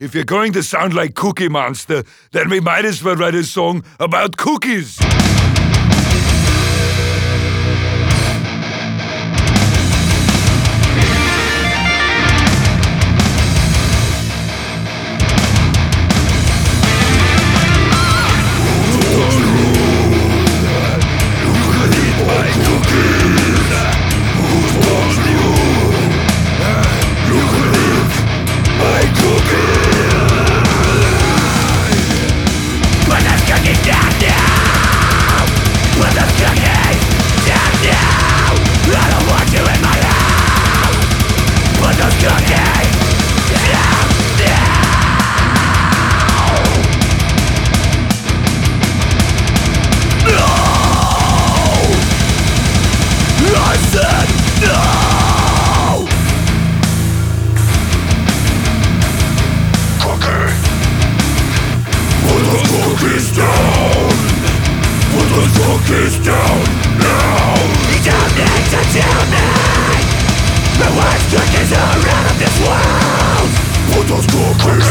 If you're going to sound like Cookie Monster, then we might as well write a song about cookies. Cookies down. Put those cookies down now. You don't need to tell me. The worst cookies are out of this world. Put those cookies